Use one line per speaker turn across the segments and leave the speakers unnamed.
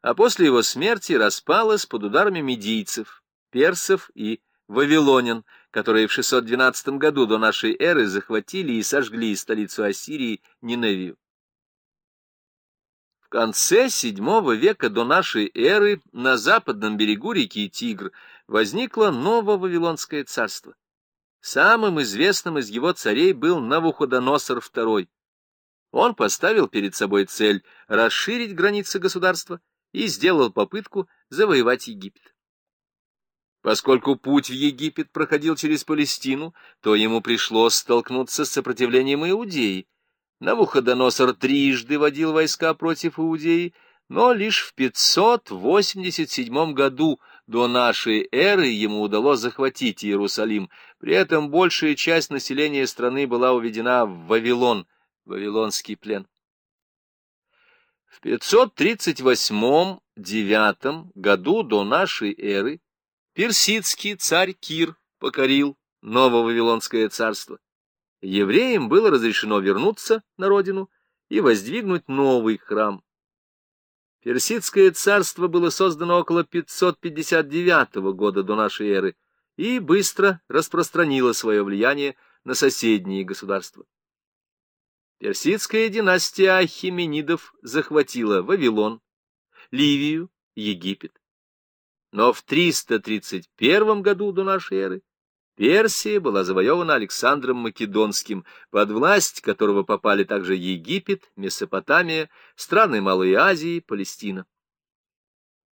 а после его смерти распалась под ударами медийцев, персов и вавилонян, которые в 612 году до нашей эры захватили и сожгли столицу Ассирии Ниневию. В конце VII века до нашей эры на западном берегу реки Тигр возникло ново-вавилонское царство. Самым известным из его царей был Навуходоносор II. Он поставил перед собой цель расширить границы государства и сделал попытку завоевать Египет. Поскольку путь в Египет проходил через Палестину, то ему пришлось столкнуться с сопротивлением Иудеи, Навуходоносор трижды водил войска против Иудеи, но лишь в 587 году до нашей эры ему удалось захватить Иерусалим. При этом большая часть населения страны была уведена в Вавилон, Вавилонский плен. В 538-9 году до нашей эры персидский царь Кир покорил Ново-Вавилонское царство евреям было разрешено вернуться на родину и воздвигнуть новый храм. Персидское царство было создано около 559 года до нашей эры и быстро распространило свое влияние на соседние государства. Персидская династия Ахименидов захватила Вавилон, Ливию, Египет. Но в 331 году до нашей эры Персия была завоевана Александром Македонским, под власть которого попали также Египет, Месопотамия, страны Малой Азии, Палестина.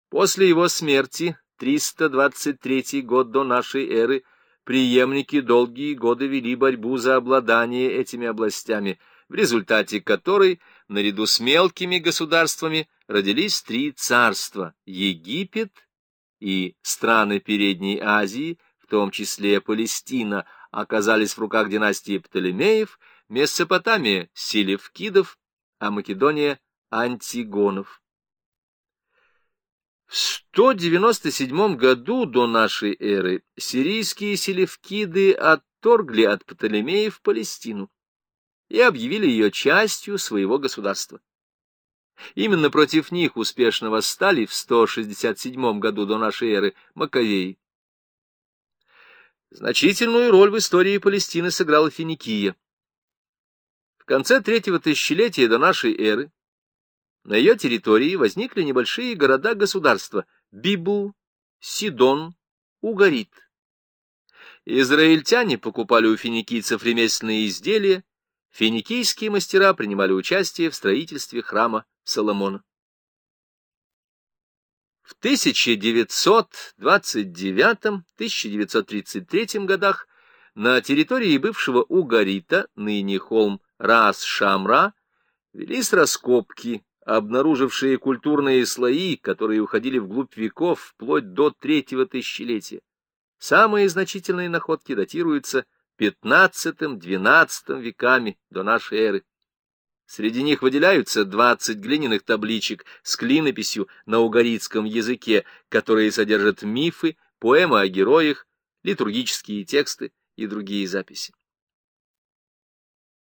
После его смерти, 323 год до нашей эры, преемники долгие годы вели борьбу за обладание этими областями, в результате которой, наряду с мелкими государствами, родились три царства — Египет и страны Передней Азии — том числе Палестина, оказались в руках династии Птолемеев, Месопотамия — Селевкидов, а Македония — Антигонов. В 197 году до нашей эры сирийские селевкиды отторгли от Птолемеев Палестину и объявили ее частью своего государства. Именно против них успешно восстали в 167 году до нашей эры Маковеи. Значительную роль в истории Палестины сыграла Финикия. В конце третьего тысячелетия до нашей эры на ее территории возникли небольшие города-государства Библ, Сидон, Угарит. Израильтяне покупали у финикийцев ремесленные изделия, финикийские мастера принимали участие в строительстве храма Соломона. В 1929-1933 годах на территории бывшего Угарита, ныне холм Рас-Шамра, велись раскопки, обнаружившие культурные слои, которые уходили вглубь веков, вплоть до третьего тысячелетия. Самые значительные находки датируются XV-XII веками до нашей эры. Среди них выделяются двадцать глиняных табличек с клинописью на угорицком языке, которые содержат мифы, поэмы о героях, литургические тексты и другие записи.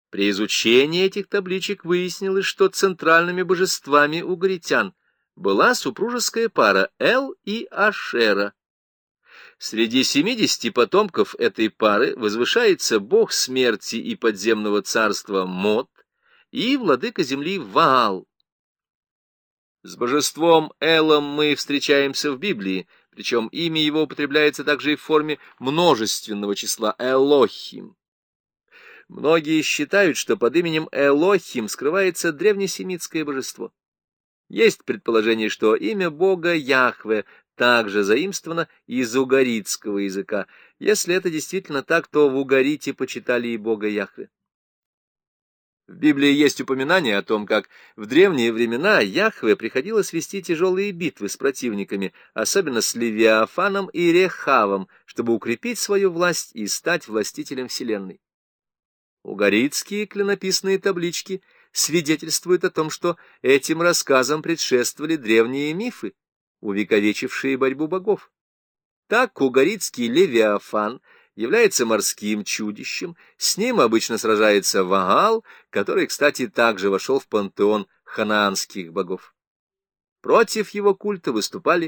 При изучении этих табличек выяснилось, что центральными божествами угоритян была супружеская пара Эл и Ашера. Среди семидесяти потомков этой пары возвышается бог смерти и подземного царства Мот, и владыка земли Ваал. С божеством Элом мы встречаемся в Библии, причем имя его употребляется также и в форме множественного числа Элохим. Многие считают, что под именем Элохим скрывается древнесемитское божество. Есть предположение, что имя бога Яхве также заимствовано из угаритского языка. Если это действительно так, то в Угарите почитали и бога Яхве. В Библии есть упоминание о том, как в древние времена Яхве приходилось вести тяжелые битвы с противниками, особенно с Левиафаном и Рехавом, чтобы укрепить свою власть и стать властителем вселенной. Угорицкие клинописные таблички свидетельствуют о том, что этим рассказам предшествовали древние мифы, увековечившие борьбу богов. Так угорицкий Левиафан — является морским чудищем, с ним обычно сражается Ваал, который, кстати, также вошел в пантеон ханаанских богов. Против его культа выступали